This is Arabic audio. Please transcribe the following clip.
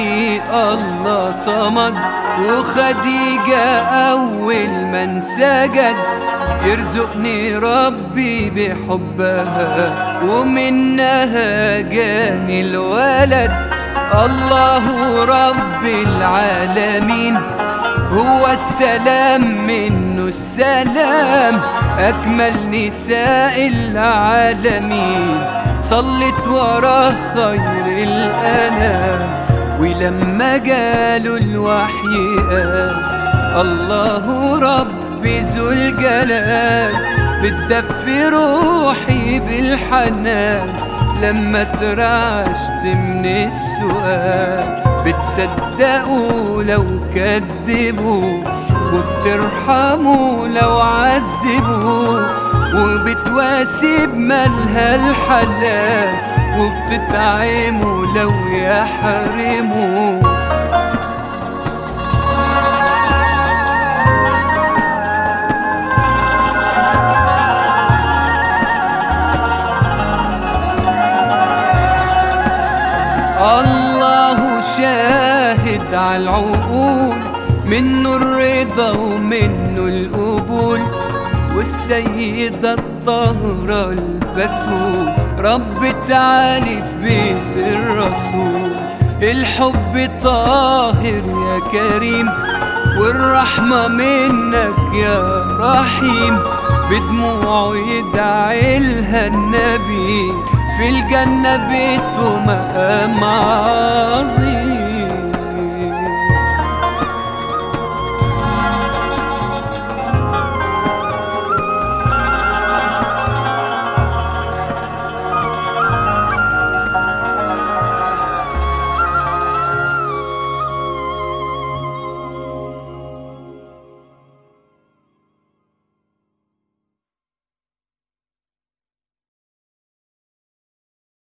النبي الله صمد وخديجة أول من سجد يرزقني ربي بحبها ومنها جاني الولد الله رب العالمين هو السلام منه السلام أكمل نساء العالمين صلت وراه خير الأنام ولما جاله الوحي قال الله رب ذو الجلال. بتدفي روحي بالحنان لما ترعشت من السؤال. بتصدقوا لو كذبوا وبترحموا لو عذبوا. وبتواسي بمالها الحلال. وبتطعموا لو يحرموا. الله شاهد على العقول منه الرضا ومنه القبول والسيدة الطاهرة البتول. رب تعالي في بيت الرسول. الحب طاهر يا كريم والرحمة منك يا رحيم. بدموعه يدعي لها النبي في الجنة بيته مقام عظيم.